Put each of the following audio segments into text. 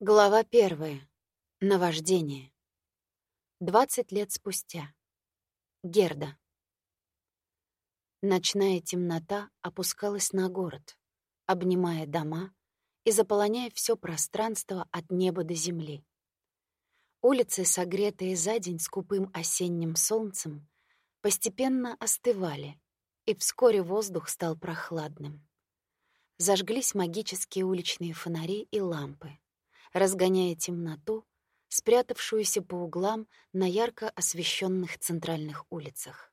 Глава первая. Наваждение. Двадцать лет спустя. Герда. Ночная темнота опускалась на город, обнимая дома и заполоняя все пространство от неба до земли. Улицы, согретые за день скупым осенним солнцем, постепенно остывали, и вскоре воздух стал прохладным. Зажглись магические уличные фонари и лампы разгоняя темноту, спрятавшуюся по углам на ярко освещенных центральных улицах.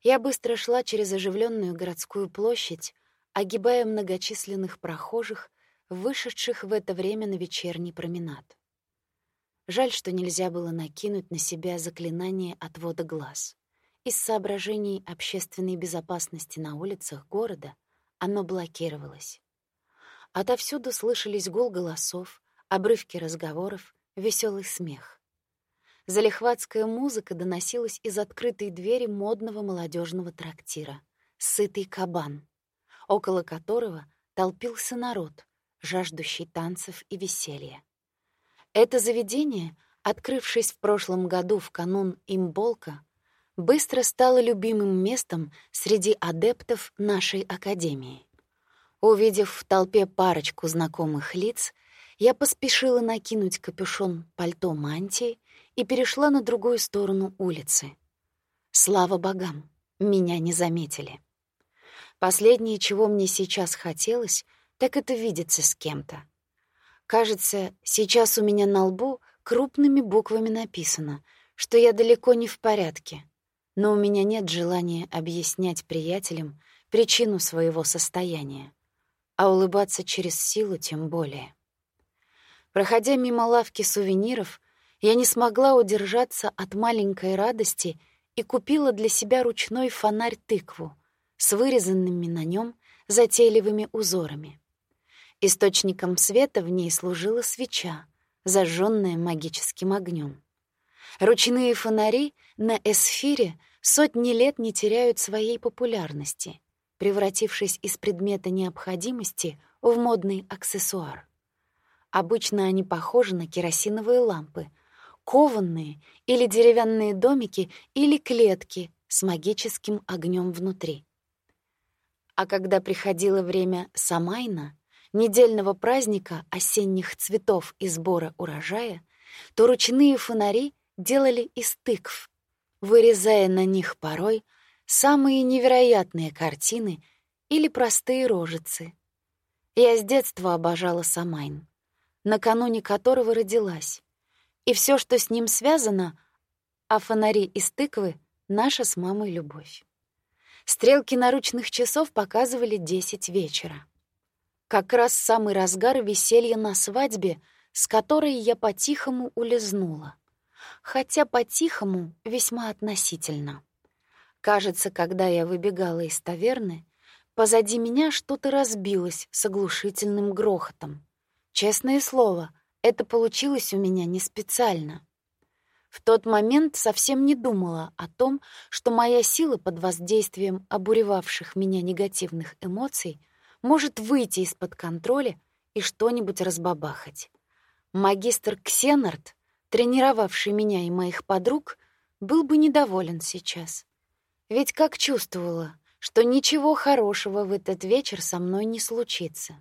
Я быстро шла через оживленную городскую площадь, огибая многочисленных прохожих, вышедших в это время на вечерний променад. Жаль, что нельзя было накинуть на себя заклинание отвода глаз. Из соображений общественной безопасности на улицах города оно блокировалось. Отовсюду слышались гул голосов, обрывки разговоров, веселый смех. Залихватская музыка доносилась из открытой двери модного молодежного трактира «Сытый кабан», около которого толпился народ, жаждущий танцев и веселья. Это заведение, открывшись в прошлом году в канун имболка, быстро стало любимым местом среди адептов нашей академии. Увидев в толпе парочку знакомых лиц, я поспешила накинуть капюшон пальто мантии и перешла на другую сторону улицы. Слава богам, меня не заметили. Последнее, чего мне сейчас хотелось, так это видеться с кем-то. Кажется, сейчас у меня на лбу крупными буквами написано, что я далеко не в порядке, но у меня нет желания объяснять приятелям причину своего состояния, а улыбаться через силу тем более. Проходя мимо лавки сувениров, я не смогла удержаться от маленькой радости и купила для себя ручной фонарь-тыкву с вырезанными на нем затейливыми узорами. Источником света в ней служила свеча, зажженная магическим огнем. Ручные фонари на эсфире сотни лет не теряют своей популярности, превратившись из предмета необходимости в модный аксессуар. Обычно они похожи на керосиновые лампы, кованные или деревянные домики или клетки с магическим огнем внутри. А когда приходило время Самайна, недельного праздника осенних цветов и сбора урожая, то ручные фонари делали из тыкв, вырезая на них порой самые невероятные картины или простые рожицы. Я с детства обожала Самайн накануне которого родилась. И все, что с ним связано, а фонари из тыквы — наша с мамой любовь. Стрелки наручных часов показывали десять вечера. Как раз самый разгар веселья на свадьбе, с которой я по-тихому улизнула. Хотя по-тихому весьма относительно. Кажется, когда я выбегала из таверны, позади меня что-то разбилось с оглушительным грохотом. Честное слово, это получилось у меня не специально. В тот момент совсем не думала о том, что моя сила под воздействием обуревавших меня негативных эмоций может выйти из-под контроля и что-нибудь разбабахать. Магистр Ксенард, тренировавший меня и моих подруг, был бы недоволен сейчас. Ведь как чувствовала, что ничего хорошего в этот вечер со мной не случится.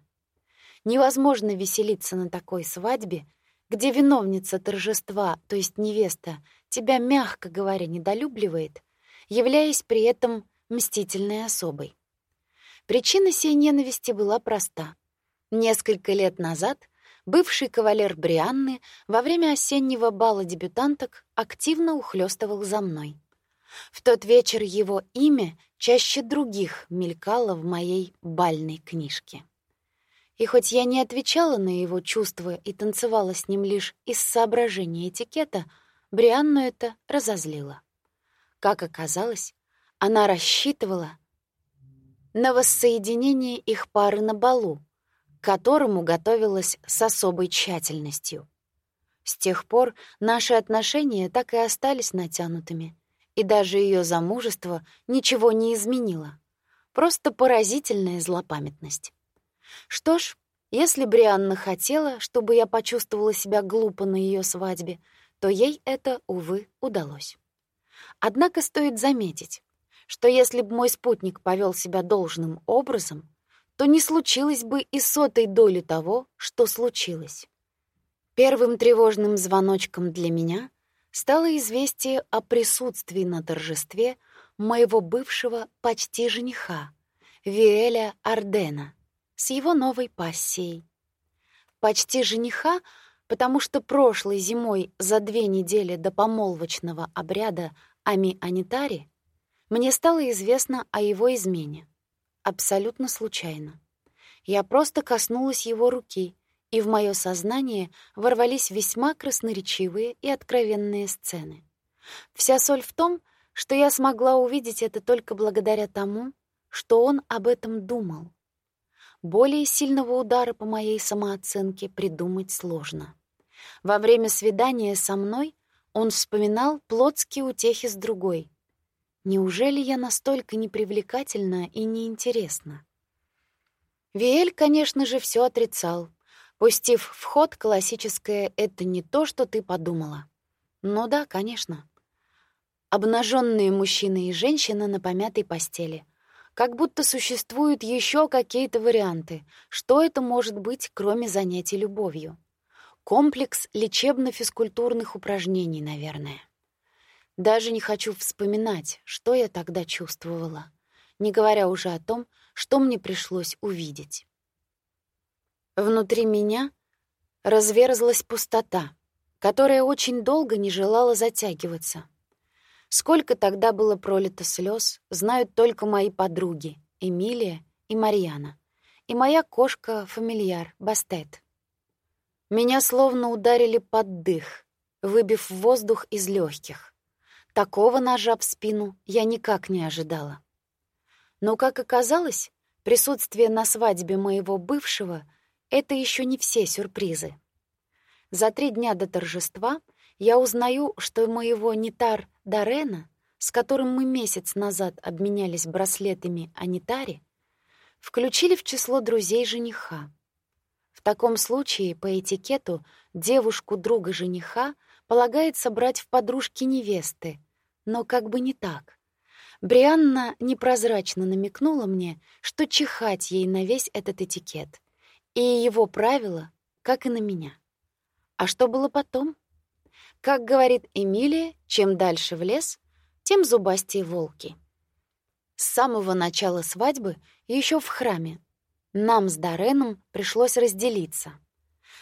Невозможно веселиться на такой свадьбе, где виновница торжества, то есть невеста, тебя, мягко говоря, недолюбливает, являясь при этом мстительной особой. Причина сей ненависти была проста. Несколько лет назад бывший кавалер Брианны во время осеннего бала дебютанток активно ухлёстывал за мной. В тот вечер его имя чаще других мелькало в моей бальной книжке. И хоть я не отвечала на его чувства и танцевала с ним лишь из соображения этикета, Брианну это разозлило. Как оказалось, она рассчитывала на воссоединение их пары на балу, к которому готовилась с особой тщательностью. С тех пор наши отношения так и остались натянутыми, и даже ее замужество ничего не изменило. Просто поразительная злопамятность. Что ж, Если Брианна хотела, чтобы я почувствовала себя глупо на ее свадьбе, то ей это, увы, удалось. Однако стоит заметить, что если бы мой спутник повел себя должным образом, то не случилось бы и сотой доли того, что случилось. Первым тревожным звоночком для меня стало известие о присутствии на торжестве моего бывшего почти жениха, Виэля Ардена, с его новой пассией. Почти жениха, потому что прошлой зимой за две недели до помолвочного обряда Ами-Анитари мне стало известно о его измене. Абсолютно случайно. Я просто коснулась его руки, и в мое сознание ворвались весьма красноречивые и откровенные сцены. Вся соль в том, что я смогла увидеть это только благодаря тому, что он об этом думал. Более сильного удара по моей самооценке придумать сложно. Во время свидания со мной он вспоминал плотские утехи с другой. Неужели я настолько непривлекательна и неинтересна? Виэль, конечно же, все отрицал, пустив в ход классическое «это не то, что ты подумала». Ну да, конечно. Обнаженные мужчина и женщина на помятой постели. Как будто существуют еще какие-то варианты. Что это может быть, кроме занятий любовью? Комплекс лечебно-физкультурных упражнений, наверное. Даже не хочу вспоминать, что я тогда чувствовала, не говоря уже о том, что мне пришлось увидеть. Внутри меня разверзлась пустота, которая очень долго не желала затягиваться. Сколько тогда было пролито слез, знают только мои подруги Эмилия и Марьяна, и моя кошка-фамильяр Бастет. Меня словно ударили под дых, выбив воздух из легких. Такого ножа в спину я никак не ожидала. Но, как оказалось, присутствие на свадьбе моего бывшего — это еще не все сюрпризы. За три дня до торжества я узнаю, что моего Нитар Дарена, с которым мы месяц назад обменялись браслетами Анитари, включили в число друзей жениха — таком случае, по этикету, девушку друга жениха полагается брать в подружки невесты, но как бы не так. Брианна непрозрачно намекнула мне, что чихать ей на весь этот этикет, и его правила, как и на меня. А что было потом? Как говорит Эмилия, чем дальше в лес, тем зубастее волки. С самого начала свадьбы, еще в храме, нам с Дареном пришлось разделиться,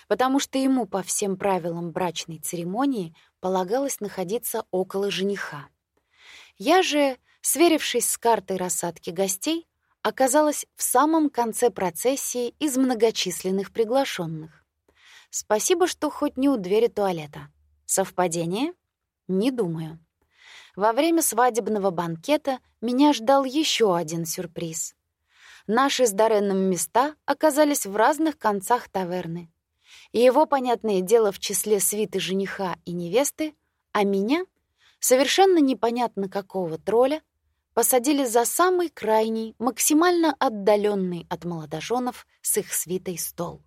потому что ему по всем правилам брачной церемонии полагалось находиться около жениха. Я же, сверившись с картой рассадки гостей, оказалась в самом конце процессии из многочисленных приглашенных. Спасибо, что хоть не у двери туалета. Совпадение? Не думаю. Во время свадебного банкета меня ждал еще один сюрприз — Наши с Дареном места оказались в разных концах таверны. Его, понятное дело, в числе свиты жениха и невесты, а меня, совершенно непонятно какого тролля, посадили за самый крайний, максимально отдаленный от молодоженов с их свитой стол.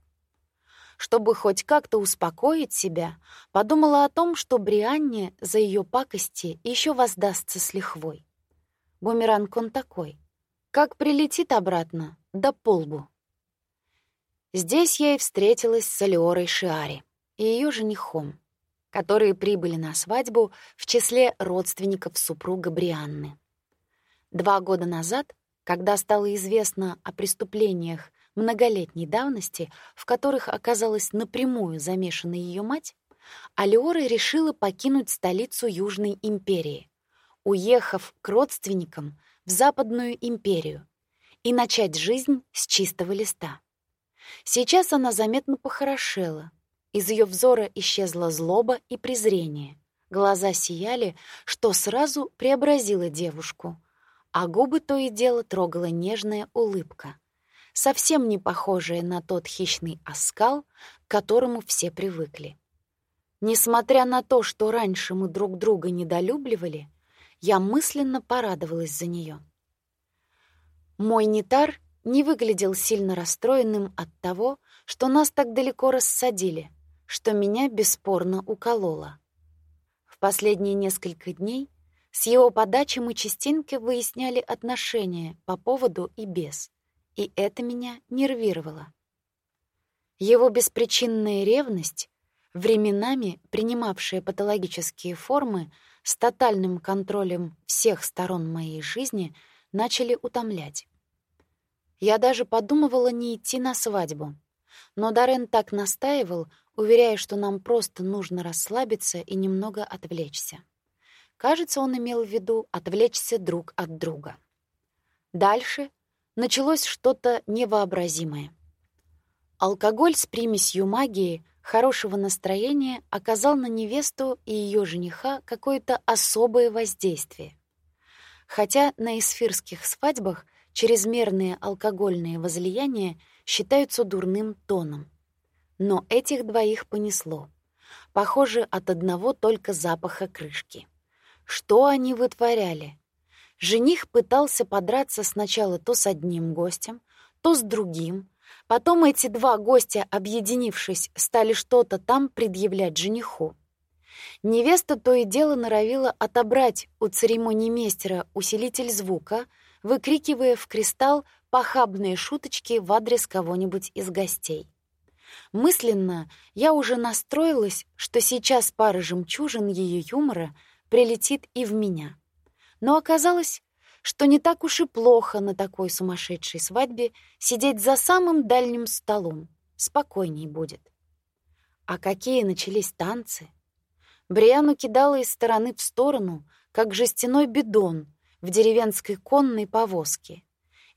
Чтобы хоть как-то успокоить себя, подумала о том, что Брианне за ее пакости еще воздастся с лихвой. Бумеранг он такой — как прилетит обратно, до полбу. Здесь я и встретилась с Алиорой Шиари и ее женихом, которые прибыли на свадьбу в числе родственников супруга Брианны. Два года назад, когда стало известно о преступлениях многолетней давности, в которых оказалась напрямую замешана ее мать, Алиора решила покинуть столицу Южной империи, уехав к родственникам в Западную империю и начать жизнь с чистого листа. Сейчас она заметно похорошела. Из ее взора исчезла злоба и презрение. Глаза сияли, что сразу преобразило девушку, а губы то и дело трогала нежная улыбка, совсем не похожая на тот хищный оскал, к которому все привыкли. Несмотря на то, что раньше мы друг друга недолюбливали, я мысленно порадовалась за нее. Мой нетар не выглядел сильно расстроенным от того, что нас так далеко рассадили, что меня бесспорно укололо. В последние несколько дней с его подачи мы частенько выясняли отношения по поводу и без, и это меня нервировало. Его беспричинная ревность, временами принимавшая патологические формы, с тотальным контролем всех сторон моей жизни, начали утомлять. Я даже подумывала не идти на свадьбу. Но Даррен так настаивал, уверяя, что нам просто нужно расслабиться и немного отвлечься. Кажется, он имел в виду отвлечься друг от друга. Дальше началось что-то невообразимое. Алкоголь с примесью магии, хорошего настроения оказал на невесту и ее жениха какое-то особое воздействие. Хотя на эсфирских свадьбах чрезмерные алкогольные возлияния считаются дурным тоном. Но этих двоих понесло. Похоже, от одного только запаха крышки. Что они вытворяли? Жених пытался подраться сначала то с одним гостем, то с другим. Потом эти два гостя, объединившись, стали что-то там предъявлять жениху. Невеста то и дело норовила отобрать у церемониймейстера усилитель звука — выкрикивая в кристалл похабные шуточки в адрес кого-нибудь из гостей. Мысленно я уже настроилась, что сейчас пара жемчужин ее юмора прилетит и в меня. Но оказалось, что не так уж и плохо на такой сумасшедшей свадьбе сидеть за самым дальним столом. Спокойней будет. А какие начались танцы! Бриану кидала из стороны в сторону, как жестяной бидон, в деревенской конной повозке.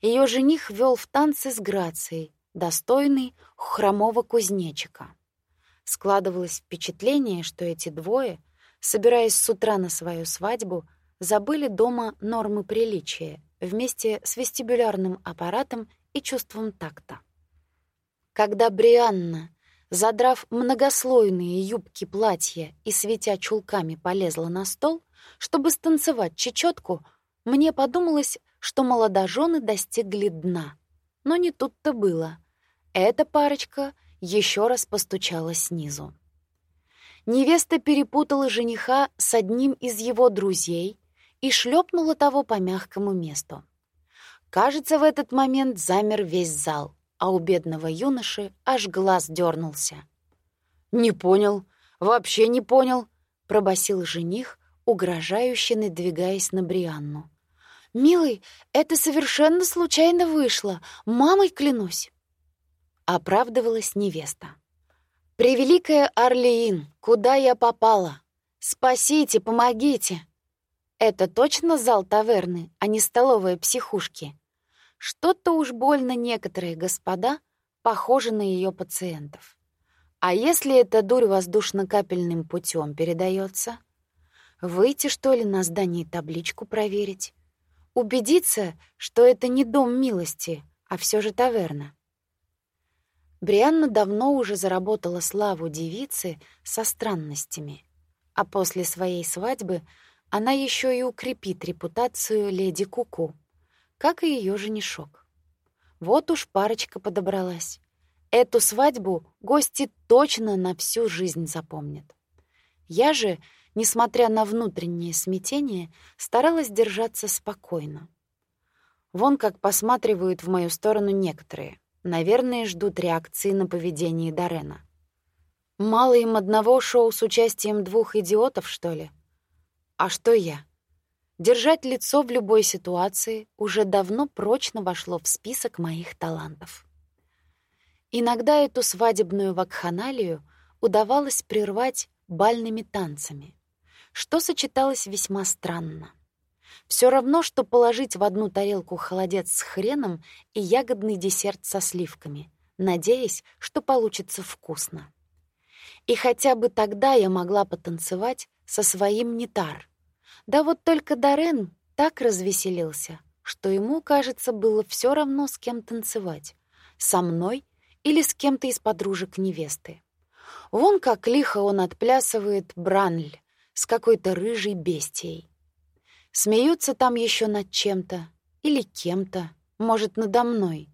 Ее жених вел в танцы с грацией, достойный хромого кузнечика. Складывалось впечатление, что эти двое, собираясь с утра на свою свадьбу, забыли дома нормы приличия вместе с вестибулярным аппаратом и чувством такта. Когда Брианна, задрав многослойные юбки платья и светя чулками, полезла на стол, чтобы станцевать чечетку, мне подумалось, что молодожены достигли дна. Но не тут-то было. Эта парочка еще раз постучала снизу. Невеста перепутала жениха с одним из его друзей и шлепнула того по мягкому месту. Кажется, в этот момент замер весь зал, а у бедного юноши аж глаз дернулся. «Не понял, вообще не понял», — пробасил жених, угрожающе надвигаясь на Брианну. «Милый, это совершенно случайно вышло. Мамой клянусь!» Оправдывалась невеста. «Превеликая Орлеин, куда я попала? Спасите, помогите!» Это точно зал таверны, а не столовая психушки. Что-то уж больно некоторые господа похожи на ее пациентов. А если эта дурь воздушно-капельным путем передается? Выйти, что ли, на здании табличку проверить? Убедиться, что это не дом милости, а все же таверна. Брианна давно уже заработала славу девицы со странностями, а после своей свадьбы она еще и укрепит репутацию леди Куку, как и ее женишок. Вот уж парочка подобралась. Эту свадьбу гости точно на всю жизнь запомнят. Я же, несмотря на внутреннее смятение, старалась держаться спокойно. Вон как посматривают в мою сторону некоторые. Наверное, ждут реакции на поведение Дарена. Мало им одного шоу с участием двух идиотов, что ли? А что я? Держать лицо в любой ситуации уже давно прочно вошло в список моих талантов. Иногда эту свадебную вакханалию удавалось прервать бальными танцами, что сочеталось весьма странно. Все равно, что положить в одну тарелку холодец с хреном и ягодный десерт со сливками, надеясь, что получится вкусно. И хотя бы тогда я могла потанцевать со своим нетар. Да вот только Дарен так развеселился, что ему, кажется, было все равно с кем танцевать, со мной или с кем-то из подружек невесты. Вон как лихо он отплясывает Бранль с какой-то рыжей бестией. Смеются там еще над чем-то или кем-то, может, надо мной.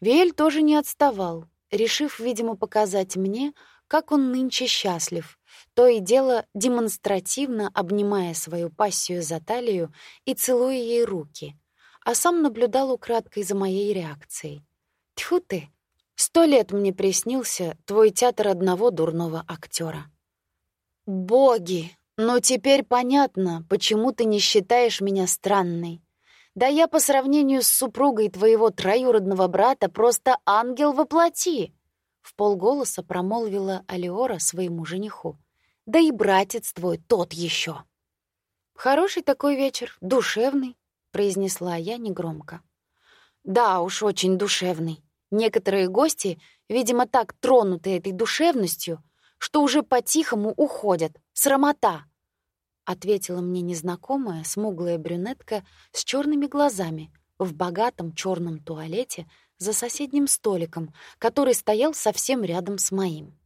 Виэль тоже не отставал, решив, видимо, показать мне, как он нынче счастлив, то и дело демонстративно обнимая свою пассию за талию и целуя ей руки, а сам наблюдал украдкой за моей реакцией. Тьфу ты! Сто лет мне приснился твой театр одного дурного актера. Боги! Но теперь понятно, почему ты не считаешь меня странной. Да я по сравнению с супругой твоего троюродного брата просто ангел во плоти!» В полголоса промолвила Алиора своему жениху. «Да и братец твой тот еще. «Хороший такой вечер, душевный», — произнесла я негромко. «Да уж, очень душевный. Некоторые гости, видимо, так тронуты этой душевностью, что уже по-тихому уходят. Срамота!» — ответила мне незнакомая смуглая брюнетка с черными глазами в богатом черном туалете за соседним столиком, который стоял совсем рядом с моим.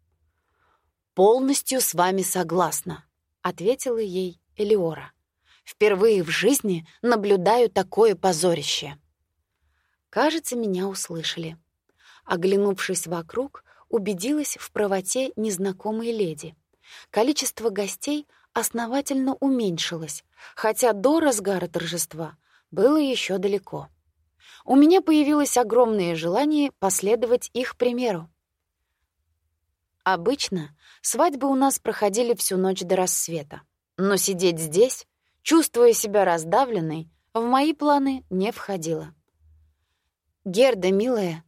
«Полностью с вами согласна», — ответила ей Элиора. «Впервые в жизни наблюдаю такое позорище». Кажется, меня услышали. Оглянувшись вокруг, убедилась в правоте незнакомой леди. Количество гостей основательно уменьшилось, хотя до разгара торжества было еще далеко. У меня появилось огромное желание последовать их примеру. Обычно свадьбы у нас проходили всю ночь до рассвета, но сидеть здесь, чувствуя себя раздавленной, в мои планы не входило. «Герда, милая,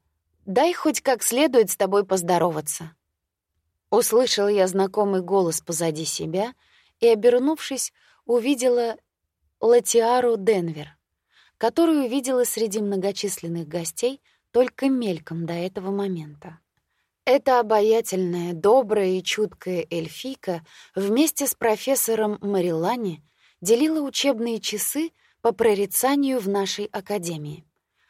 дай хоть как следует с тобой поздороваться». Услышала я знакомый голос позади себя — и, обернувшись, увидела Латиару Денвер, которую видела среди многочисленных гостей только мельком до этого момента. Эта обаятельная, добрая и чуткая эльфийка вместе с профессором Марилани делила учебные часы по прорицанию в нашей академии,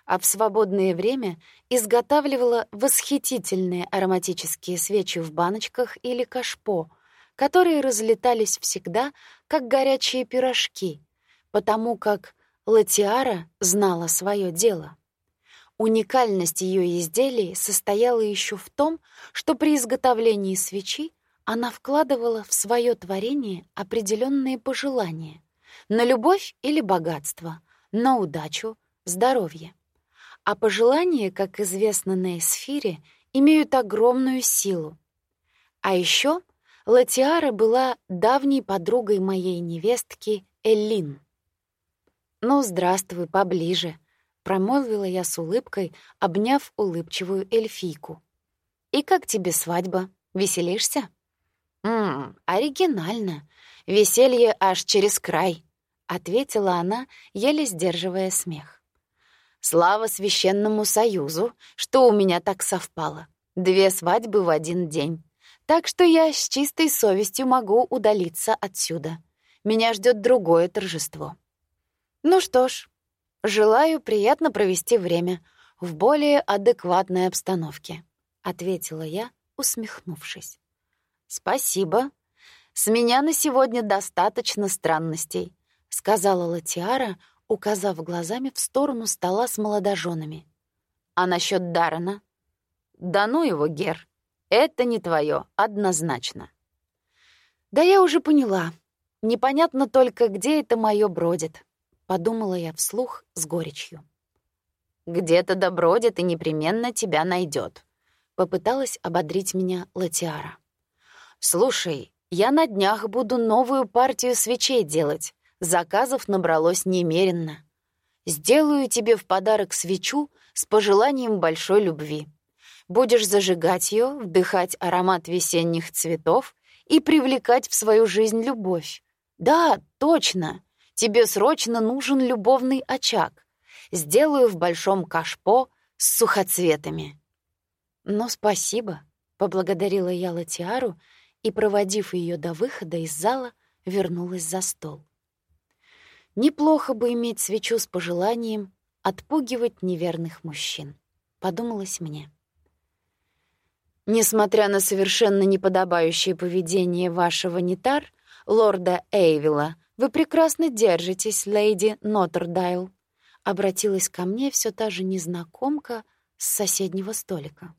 а в свободное время изготавливала восхитительные ароматические свечи в баночках или кашпо — которые разлетались всегда, как горячие пирожки, потому как Латиара знала свое дело. Уникальность ее изделий состояла еще в том, что при изготовлении свечи она вкладывала в свое творение определенные пожелания на любовь или богатство, на удачу, здоровье. А пожелания, как известно на эсфире, имеют огромную силу. А еще Латиара была давней подругой моей невестки Эллин. «Ну, здравствуй, поближе», — промолвила я с улыбкой, обняв улыбчивую эльфийку. «И как тебе свадьба? Веселишься?» «Ммм, оригинально. Веселье аж через край», — ответила она, еле сдерживая смех. «Слава священному союзу, что у меня так совпало. Две свадьбы в один день. Так что я с чистой совестью могу удалиться отсюда. Меня ждет другое торжество. Ну что ж, желаю приятно провести время в более адекватной обстановке, ответила я, усмехнувшись. Спасибо. С меня на сегодня достаточно странностей, сказала Латиара, указав глазами в сторону стола с молодоженами. А насчет Дарана? Да ну его, Гер. Это не твое, однозначно. Да я уже поняла. Непонятно только, где это мое бродит, подумала я вслух с горечью. Где-то да бродит и непременно тебя найдет. Попыталась ободрить меня Латиара. Слушай, я на днях буду новую партию свечей делать. Заказов набралось немеренно. Сделаю тебе в подарок свечу с пожеланием большой любви. Будешь зажигать ее, вдыхать аромат весенних цветов и привлекать в свою жизнь любовь. Да, точно. Тебе срочно нужен любовный очаг. Сделаю в большом кашпо с сухоцветами. Но спасибо, поблагодарила я Латиару и, проводив ее до выхода из зала, вернулась за стол. Неплохо бы иметь свечу с пожеланием отпугивать неверных мужчин, подумалось мне. Несмотря на совершенно неподобающее поведение вашего нетар, лорда Эйвила, вы прекрасно держитесь, леди Ноттердайл. Обратилась ко мне все та же незнакомка с соседнего столика.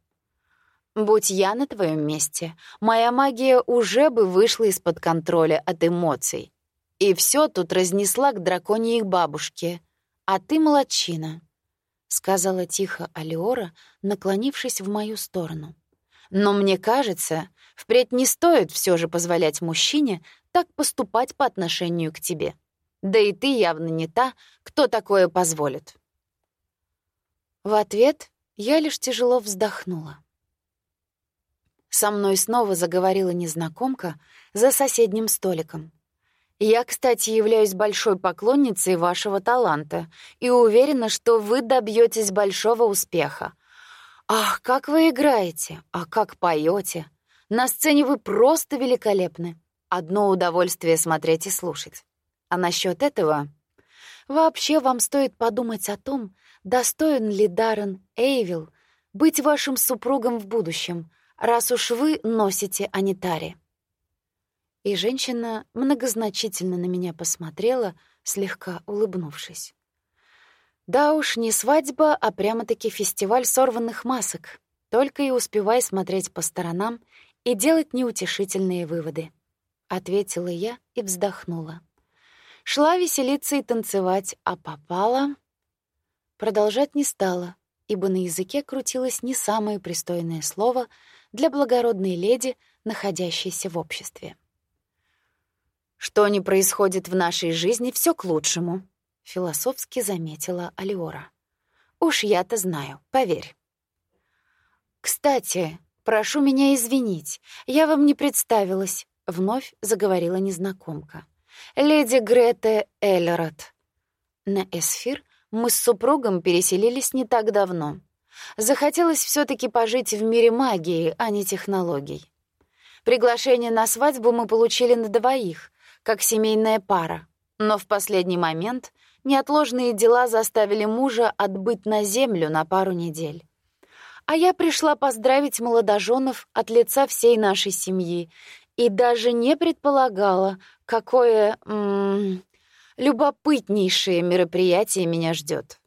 Будь я на твоем месте, моя магия уже бы вышла из-под контроля от эмоций. И все тут разнесла к драконьей бабушке. А ты молодчина, — сказала тихо Алиора, наклонившись в мою сторону. Но мне кажется, впредь не стоит все же позволять мужчине так поступать по отношению к тебе. Да и ты явно не та, кто такое позволит. В ответ я лишь тяжело вздохнула. Со мной снова заговорила незнакомка за соседним столиком. Я, кстати, являюсь большой поклонницей вашего таланта и уверена, что вы добьетесь большого успеха. Ах, как вы играете, а как поете! На сцене вы просто великолепны. Одно удовольствие смотреть и слушать. А насчет этого... Вообще вам стоит подумать о том, достоин ли Даррен Эйвил быть вашим супругом в будущем, раз уж вы носите анитари. И женщина многозначительно на меня посмотрела, слегка улыбнувшись. Да уж, не свадьба, а прямо-таки фестиваль сорванных масок. Только и успевай смотреть по сторонам и делать неутешительные выводы. Ответила я и вздохнула. Шла веселиться и танцевать, а попала... Продолжать не стала, ибо на языке крутилось не самое пристойное слово для благородной леди, находящейся в обществе. «Что ни происходит в нашей жизни, все к лучшему», философски заметила Алиора. Уж я-то знаю, поверь. Кстати, прошу меня извинить, я вам не представилась, вновь заговорила незнакомка. Леди Грета Эллерот. На Эсфир мы с супругом переселились не так давно. Захотелось все таки пожить в мире магии, а не технологий. Приглашение на свадьбу мы получили на двоих, как семейная пара, но в последний момент Неотложные дела заставили мужа отбыть на землю на пару недель. А я пришла поздравить молодоженов от лица всей нашей семьи и даже не предполагала, какое м -м, любопытнейшее мероприятие меня ждет.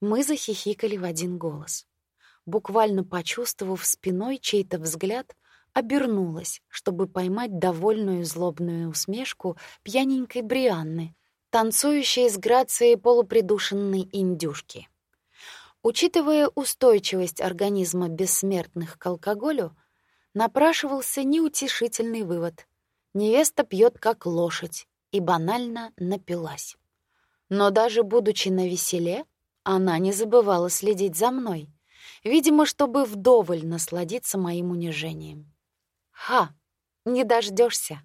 Мы захихикали в один голос. Буквально почувствовав спиной чей-то взгляд, обернулась, чтобы поймать довольную злобную усмешку пьяненькой Брианны, танцующей с грацией полупридушенной индюшки. Учитывая устойчивость организма бессмертных к алкоголю, напрашивался неутешительный вывод. Невеста пьет как лошадь и банально напилась. Но даже будучи на веселе, она не забывала следить за мной, видимо, чтобы вдоволь насладиться моим унижением. Ха, не дождешься.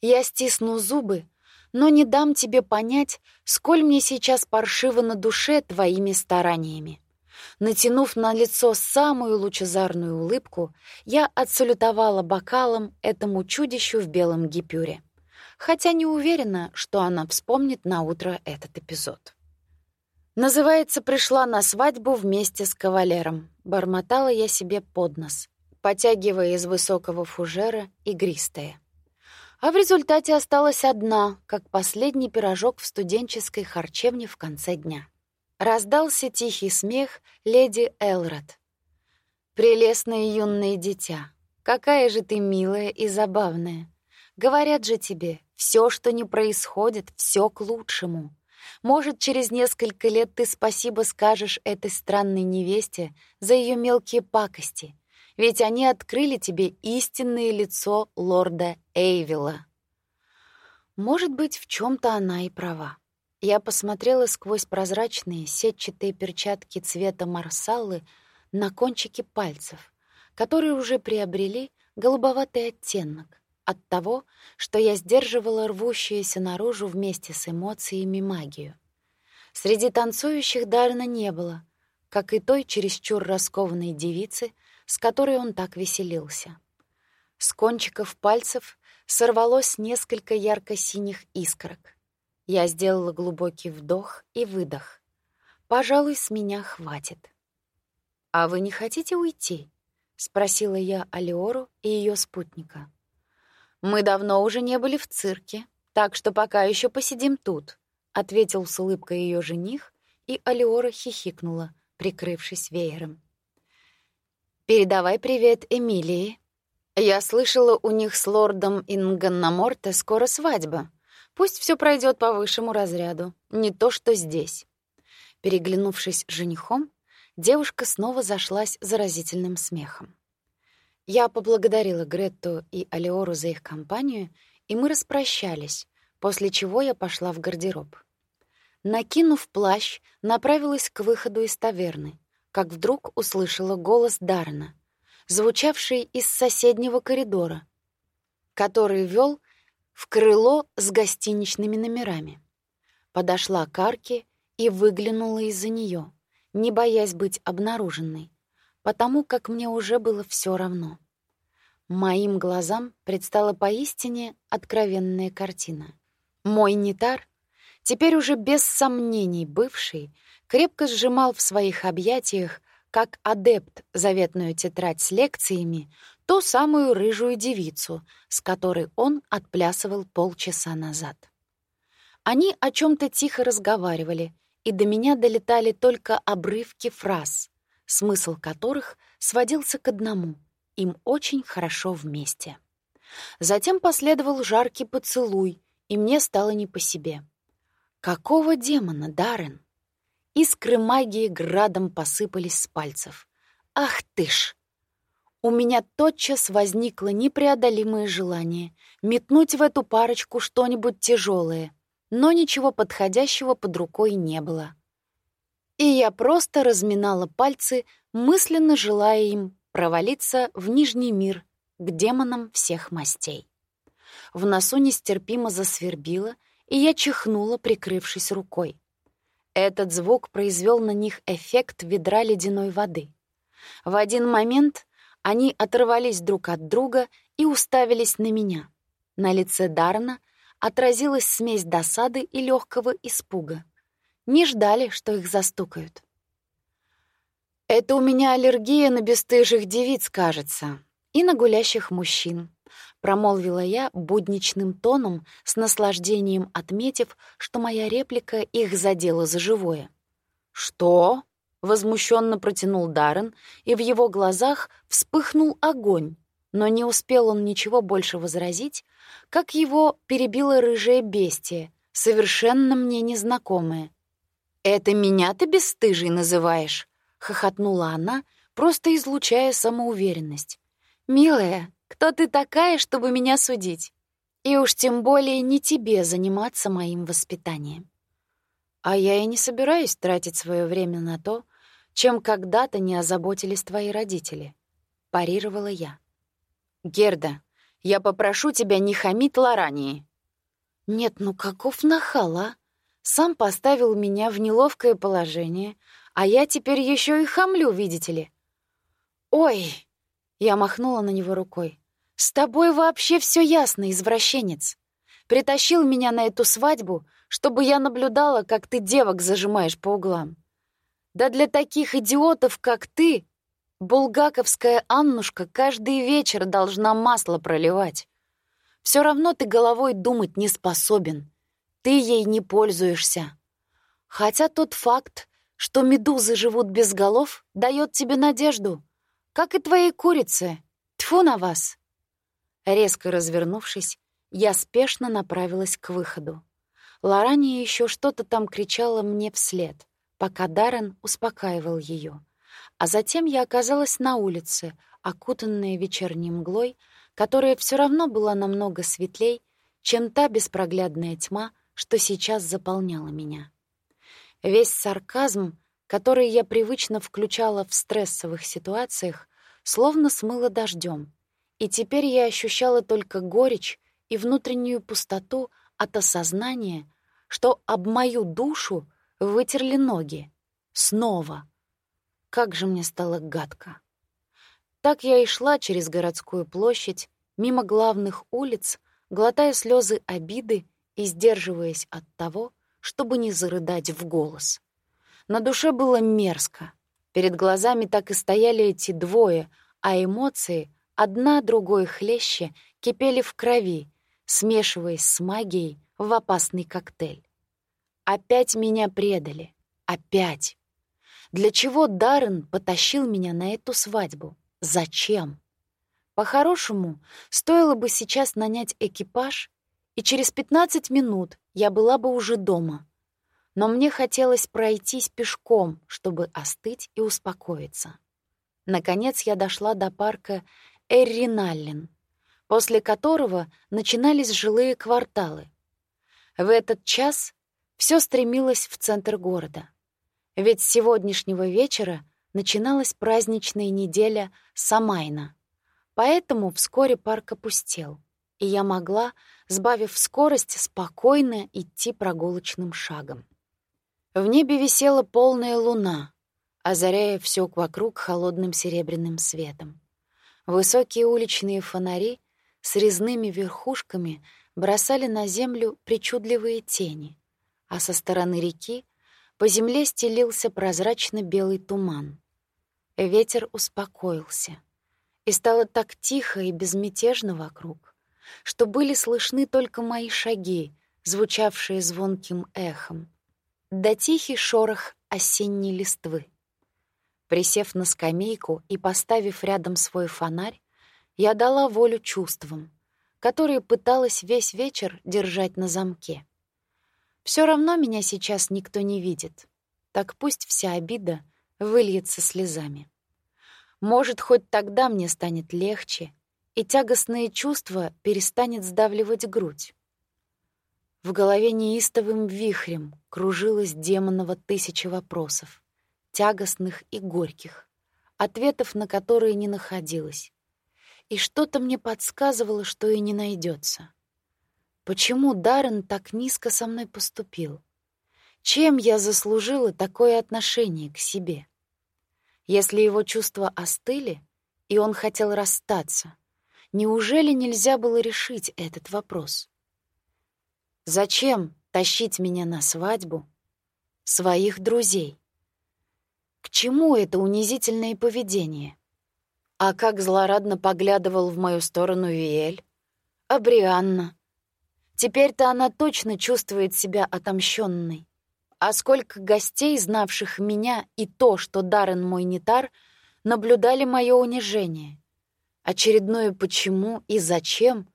Я стисну зубы, но не дам тебе понять, сколь мне сейчас паршиво на душе твоими стараниями. Натянув на лицо самую лучезарную улыбку, я отсалютовала бокалом этому чудищу в белом гипюре, хотя не уверена, что она вспомнит на утро этот эпизод. Называется, пришла на свадьбу вместе с кавалером. Бормотала я себе под нос, потягивая из высокого фужера игристое а в результате осталась одна, как последний пирожок в студенческой харчевне в конце дня. Раздался тихий смех леди Элрод. «Прелестное юное дитя, какая же ты милая и забавная. Говорят же тебе, все, что не происходит, все к лучшему. Может, через несколько лет ты спасибо скажешь этой странной невесте за ее мелкие пакости, ведь они открыли тебе истинное лицо лорда Эйвила. Может быть, в чем то она и права. Я посмотрела сквозь прозрачные сетчатые перчатки цвета марсалы на кончики пальцев, которые уже приобрели голубоватый оттенок от того, что я сдерживала рвущуюся наружу вместе с эмоциями магию. Среди танцующих Дарна не было, как и той чересчур раскованной девицы, с которой он так веселился. С кончиков пальцев сорвалось несколько ярко-синих искорок. Я сделала глубокий вдох и выдох. Пожалуй, с меня хватит. «А вы не хотите уйти?» — спросила я Алиору и ее спутника. «Мы давно уже не были в цирке, так что пока еще посидим тут», — ответил с улыбкой ее жених, и Алиора хихикнула, прикрывшись веером. «Передавай привет Эмилии. Я слышала, у них с лордом Инганнаморте скоро свадьба. Пусть все пройдет по высшему разряду, не то что здесь». Переглянувшись с женихом, девушка снова зашлась заразительным смехом. Я поблагодарила Гретту и Алиору за их компанию, и мы распрощались, после чего я пошла в гардероб. Накинув плащ, направилась к выходу из таверны, как вдруг услышала голос Дарна, звучавший из соседнего коридора, который вел в крыло с гостиничными номерами. Подошла к арке и выглянула из-за нее, не боясь быть обнаруженной, потому как мне уже было все равно. Моим глазам предстала поистине откровенная картина. Мой нетар, теперь уже без сомнений бывший, крепко сжимал в своих объятиях, как адепт, заветную тетрадь с лекциями, ту самую рыжую девицу, с которой он отплясывал полчаса назад. Они о чем то тихо разговаривали, и до меня долетали только обрывки фраз, смысл которых сводился к одному — им очень хорошо вместе. Затем последовал жаркий поцелуй, и мне стало не по себе. Какого демона, Даррен? Искры магии градом посыпались с пальцев. Ах ты ж! У меня тотчас возникло непреодолимое желание метнуть в эту парочку что-нибудь тяжелое, но ничего подходящего под рукой не было и я просто разминала пальцы, мысленно желая им провалиться в нижний мир к демонам всех мастей. В носу нестерпимо засвербило, и я чихнула, прикрывшись рукой. Этот звук произвел на них эффект ведра ледяной воды. В один момент они оторвались друг от друга и уставились на меня. На лице Дарна отразилась смесь досады и легкого испуга не ждали, что их застукают. «Это у меня аллергия на бесстыжих девиц, кажется, и на гулящих мужчин», — промолвила я будничным тоном, с наслаждением отметив, что моя реплика их задела за живое. «Что?» — возмущенно протянул Даррен, и в его глазах вспыхнул огонь, но не успел он ничего больше возразить, как его перебило рыжее бестие, совершенно мне незнакомое. «Это меня ты бесстыжий называешь?» — хохотнула она, просто излучая самоуверенность. «Милая, кто ты такая, чтобы меня судить? И уж тем более не тебе заниматься моим воспитанием». «А я и не собираюсь тратить свое время на то, чем когда-то не озаботились твои родители», — парировала я. «Герда, я попрошу тебя не хамить Лорании». «Нет, ну каков нахал, а? Сам поставил меня в неловкое положение, а я теперь еще и хамлю, видите ли. «Ой!» — я махнула на него рукой. «С тобой вообще все ясно, извращенец. Притащил меня на эту свадьбу, чтобы я наблюдала, как ты девок зажимаешь по углам. Да для таких идиотов, как ты, булгаковская Аннушка каждый вечер должна масло проливать. Все равно ты головой думать не способен ты ей не пользуешься. Хотя тот факт, что медузы живут без голов, дает тебе надежду, как и твои курицы. Тьфу на вас!» Резко развернувшись, я спешно направилась к выходу. Лорания еще что-то там кричала мне вслед, пока Даррен успокаивал ее. А затем я оказалась на улице, окутанная вечерней мглой, которая все равно была намного светлей, чем та беспроглядная тьма, что сейчас заполняло меня. Весь сарказм, который я привычно включала в стрессовых ситуациях, словно смыло дождем, и теперь я ощущала только горечь и внутреннюю пустоту от осознания, что об мою душу вытерли ноги. Снова. Как же мне стало гадко. Так я и шла через городскую площадь, мимо главных улиц, глотая слезы обиды и сдерживаясь от того, чтобы не зарыдать в голос. На душе было мерзко. Перед глазами так и стояли эти двое, а эмоции, одна другой хлеще, кипели в крови, смешиваясь с магией в опасный коктейль. Опять меня предали. Опять. Для чего Даррен потащил меня на эту свадьбу? зачем? По-хорошему, стоило бы сейчас нанять экипаж, и через 15 минут я была бы уже дома. Но мне хотелось пройтись пешком, чтобы остыть и успокоиться. Наконец я дошла до парка Эрриналлен, после которого начинались жилые кварталы. В этот час все стремилось в центр города. Ведь с сегодняшнего вечера начиналась праздничная неделя Самайна. Поэтому вскоре парк опустел, и я могла, сбавив скорость, спокойно идти прогулочным шагом. В небе висела полная луна, озаряя все вокруг холодным серебряным светом. Высокие уличные фонари с резными верхушками бросали на землю причудливые тени, а со стороны реки по земле стелился прозрачно-белый туман. Ветер успокоился, и стало так тихо и безмятежно вокруг, что были слышны только мои шаги, звучавшие звонким эхом, да тихий шорох осенней листвы. Присев на скамейку и поставив рядом свой фонарь, я дала волю чувствам, которые пыталась весь вечер держать на замке. Все равно меня сейчас никто не видит, так пусть вся обида выльется слезами. Может, хоть тогда мне станет легче, и тягостное чувство перестанет сдавливать грудь. В голове неистовым вихрем кружилась демонова тысяча вопросов тягостных и горьких, ответов на которые не находилось. И что-то мне подсказывало, что и не найдется. Почему Даррен так низко со мной поступил? Чем я заслужила такое отношение к себе? Если его чувства остыли, и он хотел расстаться, неужели нельзя было решить этот вопрос? Зачем тащить меня на свадьбу своих друзей? К чему это унизительное поведение? А как злорадно поглядывал в мою сторону Виэль? А Брианна? Теперь-то она точно чувствует себя отомщенной. А сколько гостей, знавших меня и то, что Даррен мой нетар, наблюдали мое унижение. Очередное «почему» и «зачем»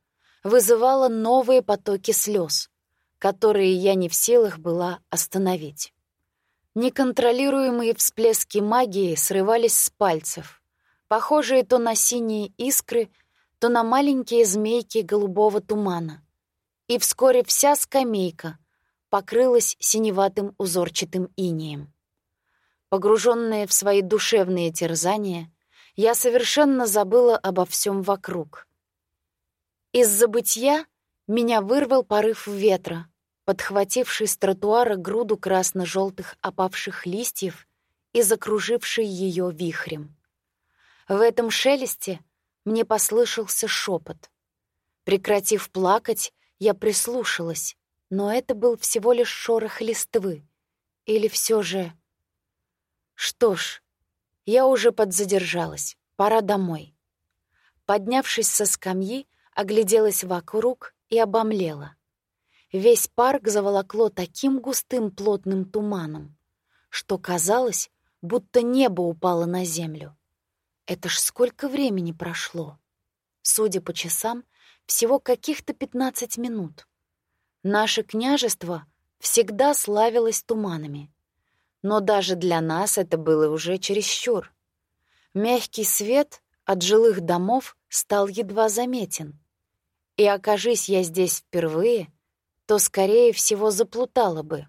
вызывало новые потоки слез, которые я не в силах была остановить. Неконтролируемые всплески магии срывались с пальцев, похожие то на синие искры, то на маленькие змейки голубого тумана. И вскоре вся скамейка покрылась синеватым узорчатым инеем. Погруженная в свои душевные терзания, я совершенно забыла обо всем вокруг. Из забытья меня вырвал порыв ветра, подхвативший с тротуара груду красно-желтых опавших листьев и закруживший ее вихрем. В этом шелесте мне послышался шепот. Прекратив плакать, я прислушалась, но это был всего лишь шорох листвы. Или все же... Что ж, я уже подзадержалась, пора домой. Поднявшись со скамьи, огляделась вокруг и обомлела. Весь парк заволокло таким густым плотным туманом, что казалось, будто небо упало на землю. Это ж сколько времени прошло? Судя по часам, всего каких-то 15 минут. Наше княжество всегда славилось туманами. Но даже для нас это было уже чересчур. Мягкий свет от жилых домов стал едва заметен. И окажись я здесь впервые, то, скорее всего, заплутала бы.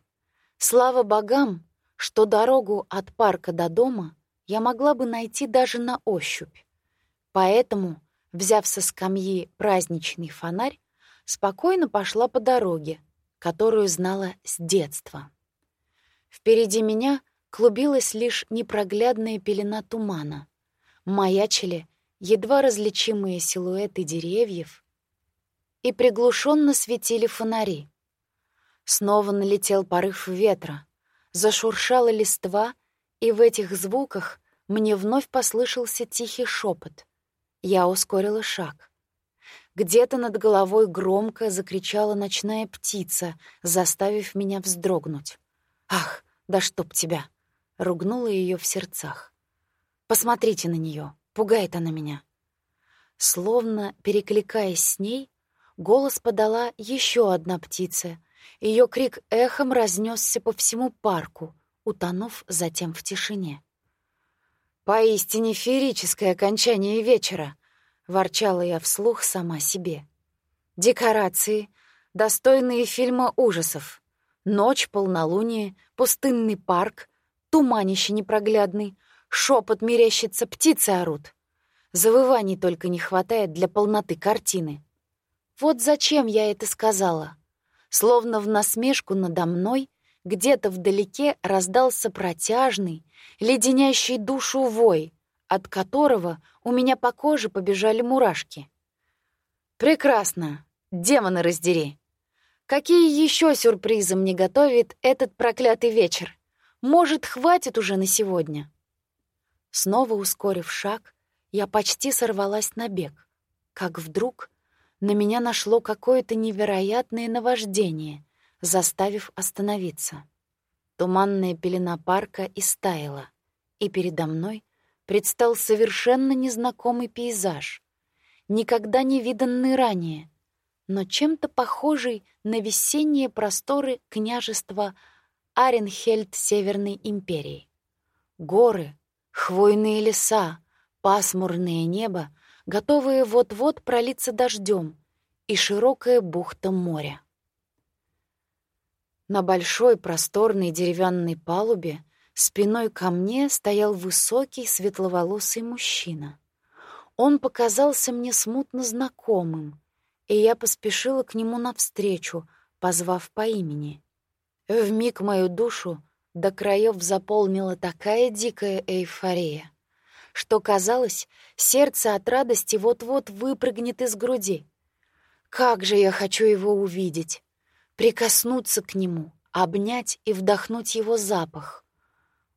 Слава богам, что дорогу от парка до дома я могла бы найти даже на ощупь. Поэтому, взяв со скамьи праздничный фонарь, спокойно пошла по дороге, которую знала с детства. Впереди меня клубилась лишь непроглядная пелена тумана. Маячили едва различимые силуэты деревьев, и приглушенно светили фонари. Снова налетел порыв ветра, зашуршала листва, и в этих звуках мне вновь послышался тихий шепот. Я ускорила шаг. Где-то над головой громко закричала ночная птица, заставив меня вздрогнуть. «Ах, да чтоб тебя!» — ругнула ее в сердцах. «Посмотрите на нее, пугает она меня. Словно перекликаясь с ней, голос подала еще одна птица. Ее крик эхом разнесся по всему парку, утонув затем в тишине. «Поистине феерическое окончание вечера!» — ворчала я вслух сама себе. «Декорации, достойные фильма ужасов. Ночь, полнолуние, пустынный парк, туманище непроглядный, шепот мерещится, птицы орут. Завываний только не хватает для полноты картины. Вот зачем я это сказала. Словно в насмешку надо мной где-то вдалеке раздался протяжный, леденящий душу вой, от которого у меня по коже побежали мурашки. «Прекрасно! Демоны раздери! Какие еще сюрпризы мне готовит этот проклятый вечер? Может, хватит уже на сегодня?» Снова ускорив шаг, я почти сорвалась на бег, как вдруг на меня нашло какое-то невероятное наваждение, заставив остановиться. Туманная пелена парка истаяла, и передо мной предстал совершенно незнакомый пейзаж, никогда не виданный ранее, но чем-то похожий на весенние просторы княжества Аренхельд Северной империи. Горы, хвойные леса, пасмурное небо, готовые вот-вот пролиться дождем, и широкая бухта моря. На большой просторной деревянной палубе спиной ко мне стоял высокий светловолосый мужчина. Он показался мне смутно знакомым, и я поспешила к нему навстречу, позвав по имени. Вмиг мою душу до краев заполнила такая дикая эйфория, что, казалось, сердце от радости вот-вот выпрыгнет из груди. Как же я хочу его увидеть, прикоснуться к нему, обнять и вдохнуть его запах.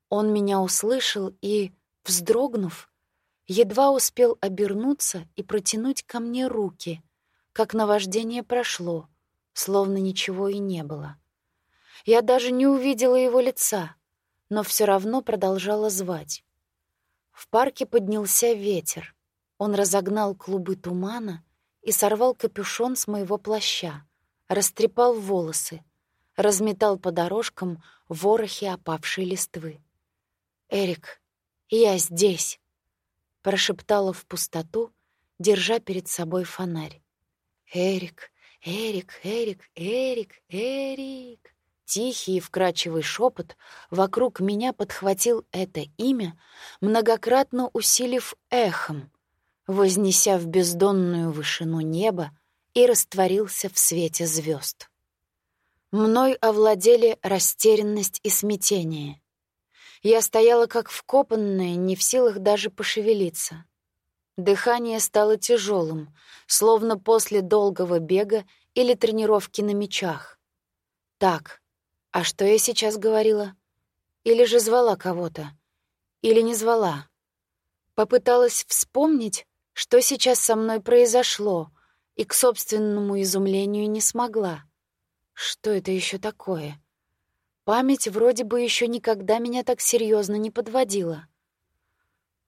Он меня услышал и, вздрогнув, едва успел обернуться и протянуть ко мне руки, как наваждение прошло, словно ничего и не было. Я даже не увидела его лица, но все равно продолжала звать. В парке поднялся ветер. Он разогнал клубы тумана и сорвал капюшон с моего плаща, растрепал волосы, разметал по дорожкам ворохи опавшей листвы. «Эрик, я здесь!» — прошептала в пустоту, держа перед собой фонарь. «Эрик, Эрик, Эрик, Эрик, Эрик!» Тихий и вкрадчивый шепот вокруг меня подхватил это имя, многократно усилив эхом, вознеся в бездонную вышину неба и растворился в свете звезд. Мной овладели растерянность и смятение. Я стояла как вкопанная, не в силах даже пошевелиться. Дыхание стало тяжелым, словно после долгого бега или тренировки на мечах. Так, а что я сейчас говорила? Или же звала кого-то? Или не звала? Попыталась вспомнить, что сейчас со мной произошло, и к собственному изумлению не смогла. Что это еще такое? Память вроде бы еще никогда меня так серьезно не подводила.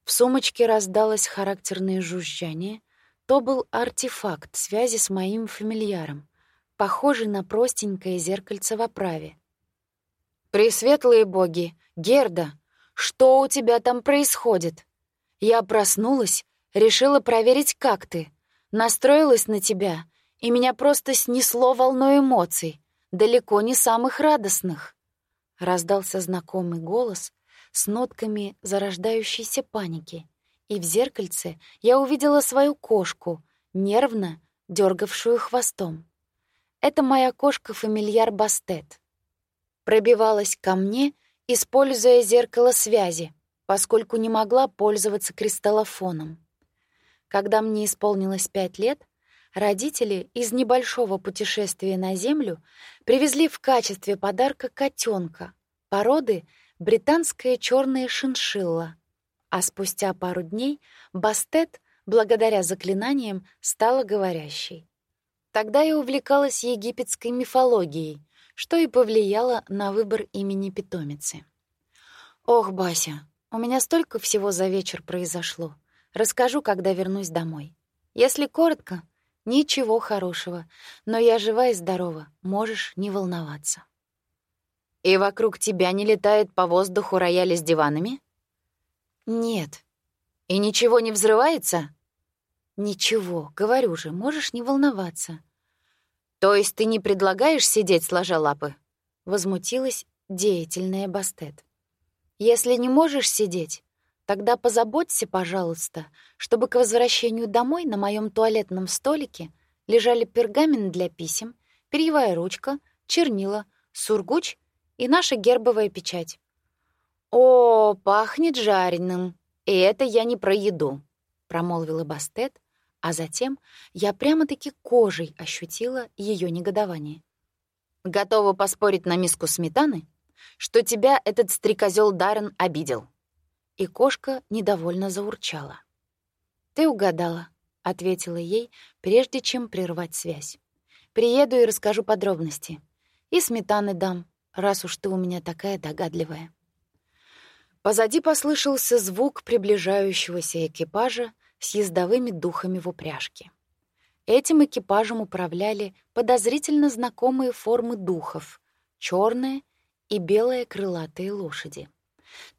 В сумочке раздалось характерное жужжание. То был артефакт связи с моим фамильяром, похожий на простенькое зеркальце в оправе. «Пресветлые боги! Герда! Что у тебя там происходит?» Я проснулась, решила проверить, как ты. Настроилась на тебя, и меня просто снесло волной эмоций, далеко не самых радостных. Раздался знакомый голос с нотками зарождающейся паники, и в зеркальце я увидела свою кошку, нервно дергавшую хвостом. Это моя кошка-фамильяр Бастет пробивалась ко мне, используя зеркало связи, поскольку не могла пользоваться кристаллофоном. Когда мне исполнилось пять лет, родители из небольшого путешествия на Землю привезли в качестве подарка котенка породы британская черная шиншилла, а спустя пару дней Бастет, благодаря заклинаниям, стала говорящей. Тогда я увлекалась египетской мифологией — что и повлияло на выбор имени питомицы. «Ох, Бася, у меня столько всего за вечер произошло. Расскажу, когда вернусь домой. Если коротко, ничего хорошего, но я жива и здорова, можешь не волноваться. И вокруг тебя не летает по воздуху рояли с диванами? Нет. И ничего не взрывается? Ничего, говорю же, можешь не волноваться. То есть ты не предлагаешь сидеть сложа лапы? Возмутилась деятельная Бастет. Если не можешь сидеть, тогда позаботься, пожалуйста, чтобы к возвращению домой на моем туалетном столике лежали пергамент для писем, перьевая ручка, чернила, сургуч и наша гербовая печать. «О, пахнет жареным, и это я не про еду», — промолвила Бастет, а затем я прямо-таки кожей ощутила ее негодование. «Готова поспорить на миску сметаны, что тебя этот стрекозёл Даррен обидел». И кошка недовольно заурчала. «Ты угадала», — ответила ей, прежде чем прервать связь. «Приеду и расскажу подробности. И сметаны дам, раз уж ты у меня такая догадливая». Позади послышался звук приближающегося экипажа с ездовыми духами в упряжке. Этим экипажем управляли подозрительно знакомые формы духов — черные и белые крылатые лошади.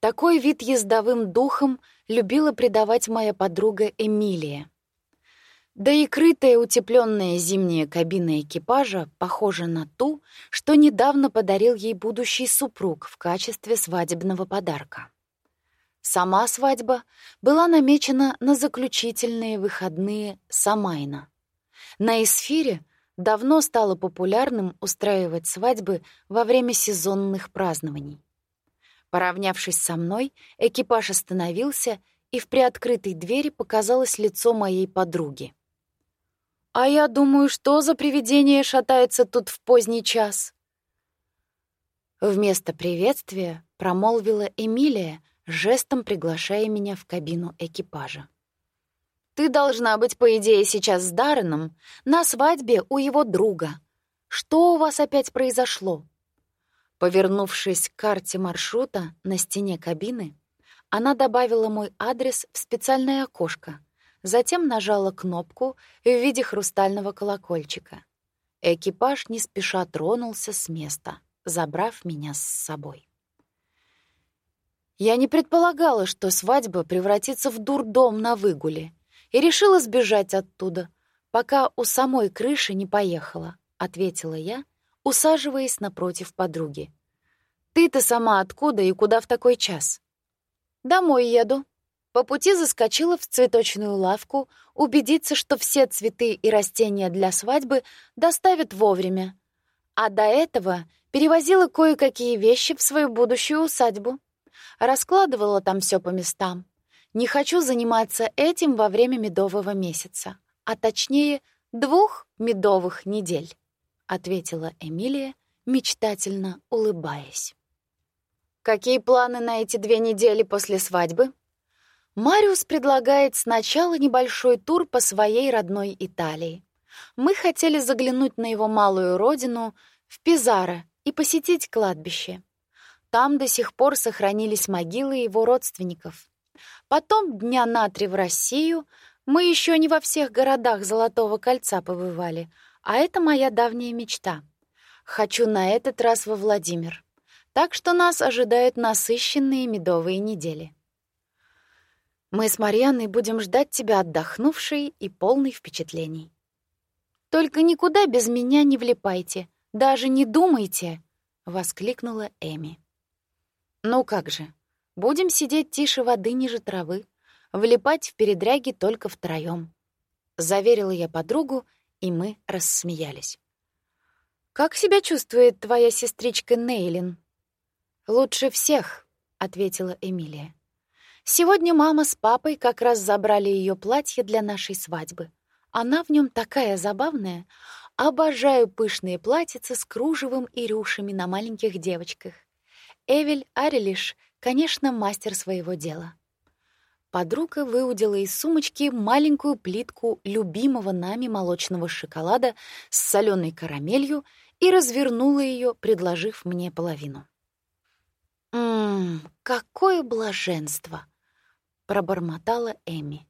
Такой вид ездовым духом любила придавать моя подруга Эмилия. Да и крытая утепленная зимняя кабина экипажа похожа на ту, что недавно подарил ей будущий супруг в качестве свадебного подарка. Сама свадьба была намечена на заключительные выходные Самайна. На Эсфире давно стало популярным устраивать свадьбы во время сезонных празднований. Поравнявшись со мной, экипаж остановился, и в приоткрытой двери показалось лицо моей подруги. А я думаю, что за привидение шатается тут в поздний час? Вместо приветствия промолвила Эмилия, жестом приглашая меня в кабину экипажа. Ты должна быть, по идее, сейчас с Дарреном на свадьбе у его друга. Что у вас опять произошло? Повернувшись к карте маршрута на стене кабины, она добавила мой адрес в специальное окошко — затем нажала кнопку в виде хрустального колокольчика. Экипаж не спеша тронулся с места, забрав меня с собой. Я не предполагала, что свадьба превратится в дурдом на выгуле, и решила сбежать оттуда, пока у самой крыши не поехала, ответила я, усаживаясь напротив подруги. Ты-то сама откуда и куда в такой час? Домой еду, по пути заскочила в цветочную лавку, убедиться, что все цветы и растения для свадьбы доставят вовремя. А до этого перевозила кое-какие вещи в свою будущую усадьбу. Раскладывала там все по местам. Не хочу заниматься этим во время медового месяца, а точнее двух медовых недель, ответила Эмилия, мечтательно улыбаясь. Какие планы на эти две недели после свадьбы? Мариус предлагает сначала небольшой тур по своей родной Италии. Мы хотели заглянуть на его малую родину, в Пизаро, и посетить кладбище. Там до сих пор сохранились могилы его родственников. Потом дня на три в Россию. Мы еще не во всех городах Золотого кольца побывали, а это моя давняя мечта. Хочу на этот раз во Владимир. Так что нас ожидают насыщенные медовые недели. Мы с Марьяной будем ждать тебя отдохнувшей и полной впечатлений. Только никуда без меня не влипайте, даже не думайте, воскликнула Эми. Ну как же? Будем сидеть тише воды ниже травы, влипать в передряги только втроем. Заверила я подругу, и мы рассмеялись. Как себя чувствует твоя сестричка Нейлин? Лучше всех, ответила Эмилия. Сегодня мама с папой как раз забрали ее платье для нашей свадьбы. Она в нем такая забавная. Обожаю пышные платьица с кружевом и рюшами на маленьких девочках. Эвель Арелиш, конечно, мастер своего дела. Подруга выудила из сумочки маленькую плитку любимого нами молочного шоколада с соленой карамелью и развернула ее, предложив мне половину. Ммм, какое блаженство! пробормотала Эми.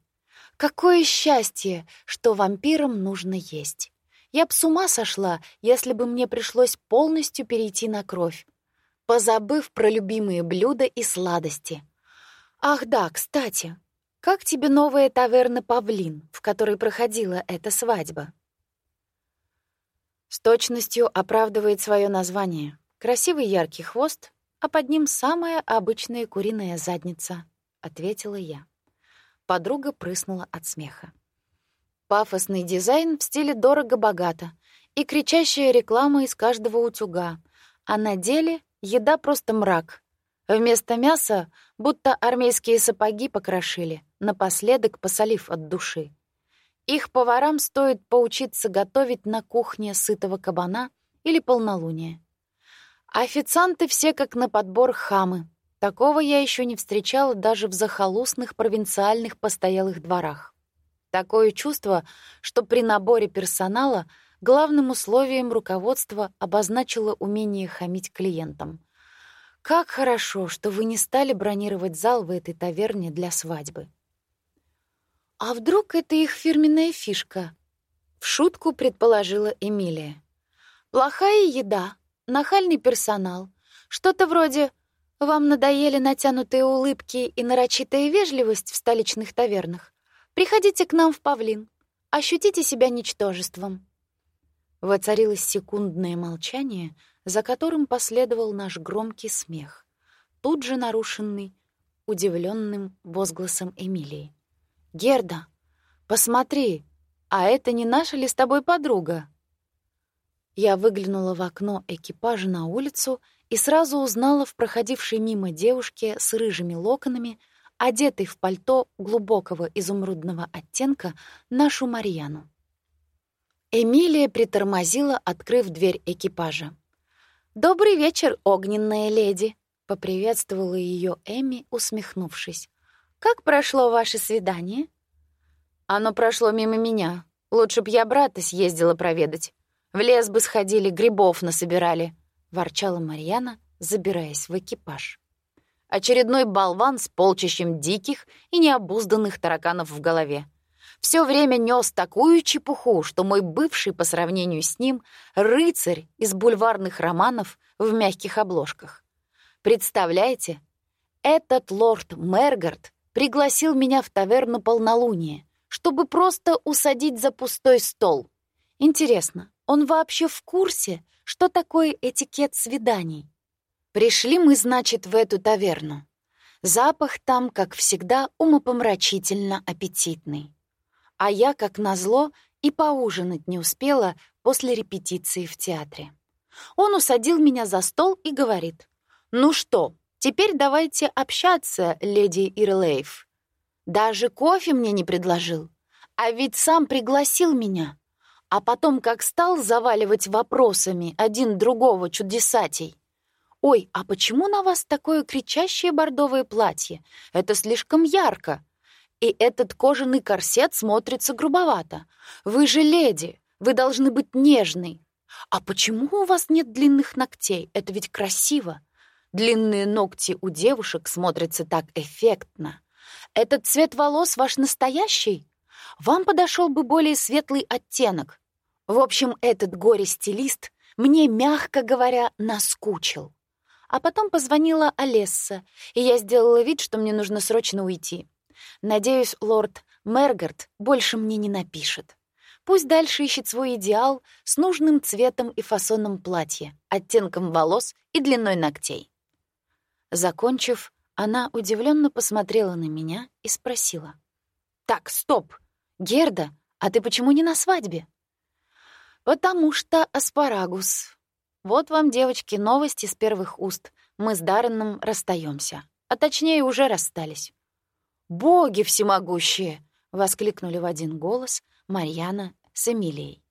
Какое счастье, что вампирам нужно есть. Я б с ума сошла, если бы мне пришлось полностью перейти на кровь, позабыв про любимые блюда и сладости. Ах да, кстати, как тебе новая таверна «Павлин», в которой проходила эта свадьба? С точностью оправдывает свое название. Красивый яркий хвост, а под ним самая обычная куриная задница, ответила я. Подруга прыснула от смеха. Пафосный дизайн в стиле дорого-богато и кричащая реклама из каждого утюга, а на деле еда просто мрак. Вместо мяса будто армейские сапоги покрошили, напоследок посолив от души. Их поварам стоит поучиться готовить на кухне сытого кабана или полнолуния. Официанты все как на подбор хамы. Такого я еще не встречала даже в захолустных провинциальных постоялых дворах. Такое чувство, что при наборе персонала главным условием руководства обозначило умение хамить клиентам. Как хорошо, что вы не стали бронировать зал в этой таверне для свадьбы. А вдруг это их фирменная фишка? В шутку предположила Эмилия. Плохая еда, нахальный персонал, что-то вроде «Вам надоели натянутые улыбки и нарочитая вежливость в столичных тавернах? Приходите к нам в Павлин. Ощутите себя ничтожеством». Воцарилось секундное молчание, за которым последовал наш громкий смех, тут же нарушенный удивленным возгласом Эмилии. «Герда, посмотри, а это не наша ли с тобой подруга?» Я выглянула в окно экипажа на улицу и сразу узнала в проходившей мимо девушке с рыжими локонами — одетый в пальто глубокого изумрудного оттенка, нашу Марьяну. Эмилия притормозила, открыв дверь экипажа. «Добрый вечер, огненная леди!» — поприветствовала ее Эми, усмехнувшись. «Как прошло ваше свидание?» «Оно прошло мимо меня. Лучше б я брата съездила проведать. В лес бы сходили, грибов насобирали», — ворчала Марьяна, забираясь в экипаж. Очередной болван с полчищем диких и необузданных тараканов в голове. Все время нес такую чепуху, что мой бывший по сравнению с ним рыцарь из бульварных романов в мягких обложках. Представляете, этот лорд Мергард пригласил меня в таверну полнолуния, чтобы просто усадить за пустой стол. Интересно, он вообще в курсе, что такое этикет свиданий? Пришли мы, значит, в эту таверну. Запах там, как всегда, умопомрачительно аппетитный. А я, как назло, и поужинать не успела после репетиции в театре. Он усадил меня за стол и говорит, «Ну что, теперь давайте общаться, леди Ирлейф. Даже кофе мне не предложил, а ведь сам пригласил меня. А потом, как стал заваливать вопросами один другого чудесатей, «Ой, а почему на вас такое кричащее бордовое платье? Это слишком ярко. И этот кожаный корсет смотрится грубовато. Вы же леди, вы должны быть нежной. А почему у вас нет длинных ногтей? Это ведь красиво. Длинные ногти у девушек смотрятся так эффектно. Этот цвет волос ваш настоящий? Вам подошел бы более светлый оттенок. В общем, этот горе-стилист мне, мягко говоря, наскучил. А потом позвонила Олесса, и я сделала вид, что мне нужно срочно уйти. Надеюсь, лорд Мергард больше мне не напишет. Пусть дальше ищет свой идеал с нужным цветом и фасоном платья, оттенком волос и длиной ногтей. Закончив, она удивленно посмотрела на меня и спросила. «Так, стоп! Герда, а ты почему не на свадьбе?» «Потому что аспарагус. Вот вам, девочки, новости с первых уст. Мы с Дарреном расстаемся, а точнее уже расстались. «Боги всемогущие!» — воскликнули в один голос Марьяна с Эмилией.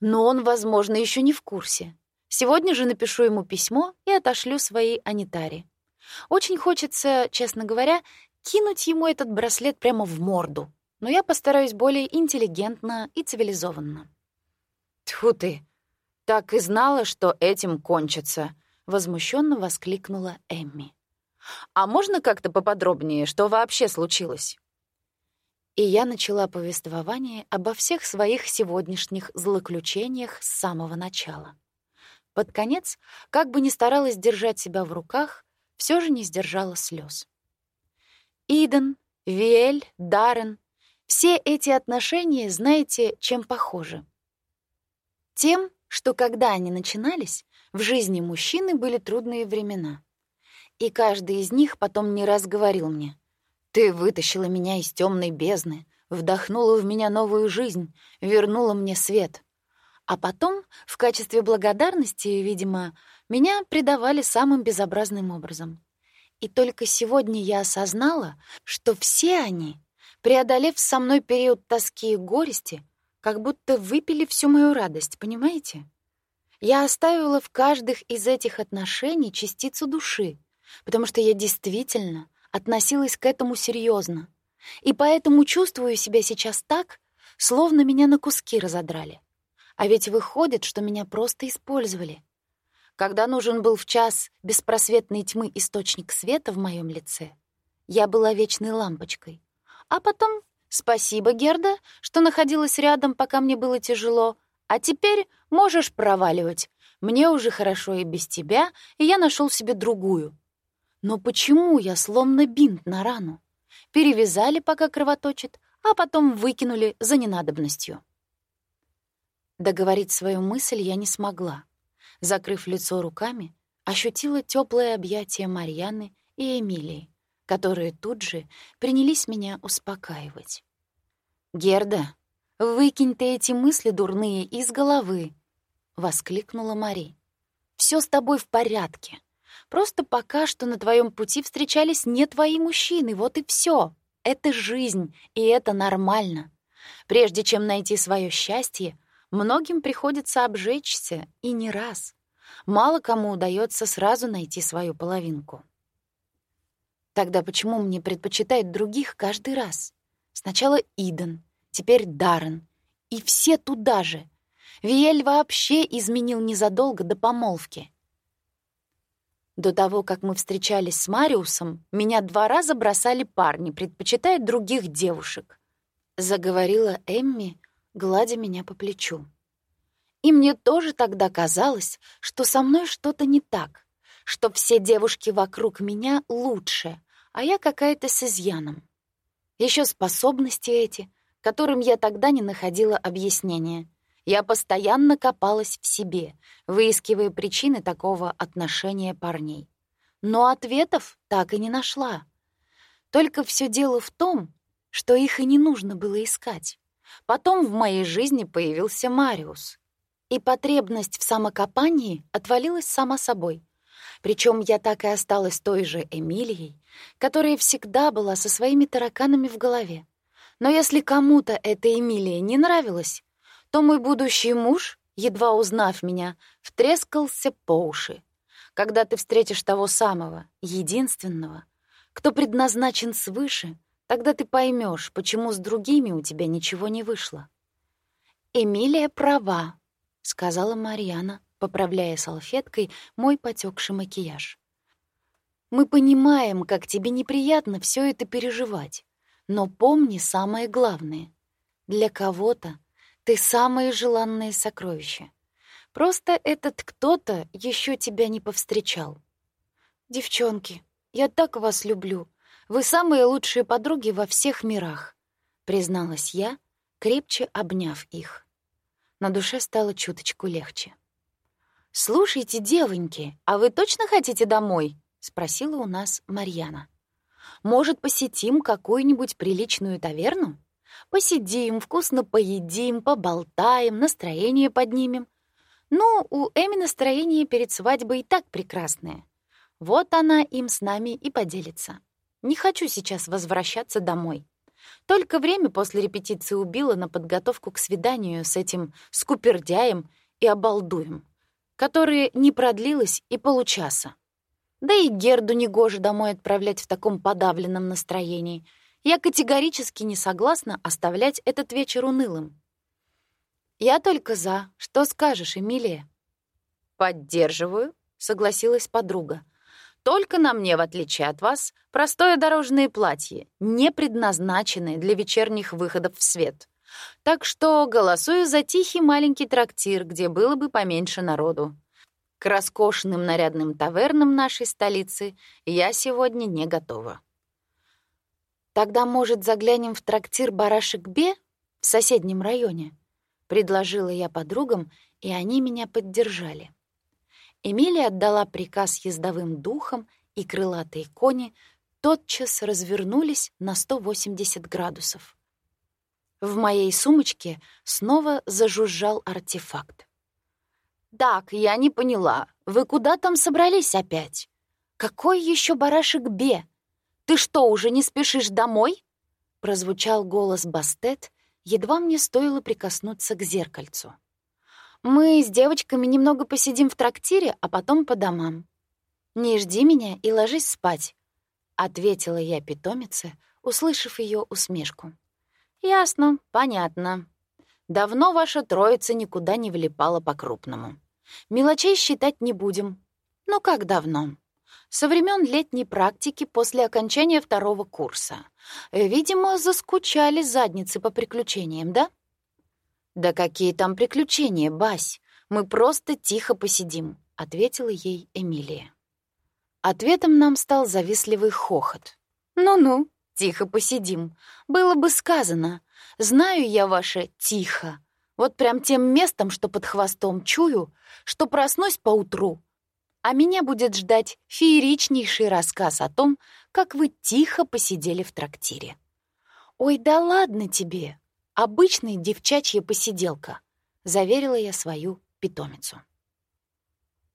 Но он, возможно, еще не в курсе. Сегодня же напишу ему письмо и отошлю своей Анитаре. Очень хочется, честно говоря, кинуть ему этот браслет прямо в морду, но я постараюсь более интеллигентно и цивилизованно. Тьфу ты! «Так и знала, что этим кончится», — возмущенно воскликнула Эмми. «А можно как-то поподробнее, что вообще случилось?» И я начала повествование обо всех своих сегодняшних злоключениях с самого начала. Под конец, как бы ни старалась держать себя в руках, все же не сдержала слез. Иден, Виэль, Даррен — все эти отношения, знаете, чем похожи? Тем, что когда они начинались, в жизни мужчины были трудные времена. И каждый из них потом не раз говорил мне, «Ты вытащила меня из темной бездны, вдохнула в меня новую жизнь, вернула мне свет». А потом, в качестве благодарности, видимо, меня предавали самым безобразным образом. И только сегодня я осознала, что все они, преодолев со мной период тоски и горести, как будто выпили всю мою радость, понимаете? Я оставила в каждых из этих отношений частицу души, потому что я действительно относилась к этому серьезно, и поэтому чувствую себя сейчас так, словно меня на куски разодрали. А ведь выходит, что меня просто использовали. Когда нужен был в час беспросветной тьмы источник света в моем лице, я была вечной лампочкой. А потом спасибо, Герда, что находилась рядом, пока мне было тяжело, а теперь можешь проваливать. Мне уже хорошо и без тебя, и я нашел себе другую. Но почему я словно бинт на рану? Перевязали, пока кровоточит, а потом выкинули за ненадобностью. Договорить свою мысль я не смогла закрыв лицо руками, ощутила теплое объятие Марьяны и Эмилии, которые тут же принялись меня успокаивать. «Герда, выкинь ты эти мысли дурные из головы!» — воскликнула Мари. «Все с тобой в порядке. Просто пока что на твоем пути встречались не твои мужчины, вот и все. Это жизнь, и это нормально. Прежде чем найти свое счастье, Многим приходится обжечься, и не раз. Мало кому удается сразу найти свою половинку. Тогда почему мне предпочитают других каждый раз? Сначала Иден, теперь Даррен. И все туда же. Виель вообще изменил незадолго до помолвки. До того, как мы встречались с Мариусом, меня два раза бросали парни, предпочитая других девушек. Заговорила Эмми, гладя меня по плечу. И мне тоже тогда казалось, что со мной что-то не так, что все девушки вокруг меня лучше, а я какая-то с изъяном. Еще способности эти, которым я тогда не находила объяснения. Я постоянно копалась в себе, выискивая причины такого отношения парней. Но ответов так и не нашла. Только все дело в том, что их и не нужно было искать. Потом в моей жизни появился Мариус. И потребность в самокопании отвалилась сама собой. Причем я так и осталась той же Эмилией, которая всегда была со своими тараканами в голове. Но если кому-то эта Эмилия не нравилась, то мой будущий муж, едва узнав меня, втрескался по уши. Когда ты встретишь того самого, единственного, кто предназначен свыше — Тогда ты поймешь, почему с другими у тебя ничего не вышло. Эмилия права, сказала Марьяна, поправляя салфеткой мой потекший макияж. Мы понимаем, как тебе неприятно все это переживать, но помни самое главное. Для кого-то ты самое желанное сокровище. Просто этот кто-то еще тебя не повстречал. Девчонки, я так вас люблю. Вы самые лучшие подруги во всех мирах», — призналась я, крепче обняв их. На душе стало чуточку легче. «Слушайте, девоньки, а вы точно хотите домой?» — спросила у нас Марьяна. «Может, посетим какую-нибудь приличную таверну? Посидим, вкусно поедим, поболтаем, настроение поднимем. Ну, у Эми настроение перед свадьбой и так прекрасное. Вот она им с нами и поделится». Не хочу сейчас возвращаться домой. Только время после репетиции убило на подготовку к свиданию с этим скупердяем и обалдуем, которое не продлилось и получаса. Да и Герду негоже домой отправлять в таком подавленном настроении. Я категорически не согласна оставлять этот вечер унылым. «Я только за. Что скажешь, Эмилия?» «Поддерживаю», — согласилась подруга. Только на мне, в отличие от вас, простое дорожное платье, не предназначенное для вечерних выходов в свет. Так что голосую за тихий маленький трактир, где было бы поменьше народу. К роскошным нарядным тавернам нашей столицы я сегодня не готова. Тогда, может, заглянем в трактир Барашек Бе в соседнем районе? Предложила я подругам, и они меня поддержали. Эмилия отдала приказ ездовым духам, и крылатые кони тотчас развернулись на 180 градусов. В моей сумочке снова зажужжал артефакт. «Так, я не поняла. Вы куда там собрались опять? Какой еще барашек Бе? Ты что, уже не спешишь домой?» Прозвучал голос Бастет, едва мне стоило прикоснуться к зеркальцу. «Мы с девочками немного посидим в трактире, а потом по домам. Не жди меня и ложись спать», — ответила я питомице, услышав ее усмешку. «Ясно, понятно. Давно ваша троица никуда не влипала по-крупному. Мелочей считать не будем. Ну как давно? Со времен летней практики после окончания второго курса. Видимо, заскучали задницы по приключениям, да? «Да какие там приключения, Бась? Мы просто тихо посидим», — ответила ей Эмилия. Ответом нам стал завистливый хохот. «Ну-ну, тихо посидим. Было бы сказано. Знаю я ваше «тихо». Вот прям тем местом, что под хвостом чую, что проснусь поутру, а меня будет ждать фееричнейший рассказ о том, как вы тихо посидели в трактире. «Ой, да ладно тебе! Обычная девчачья посиделка», — заверила я свою питомицу.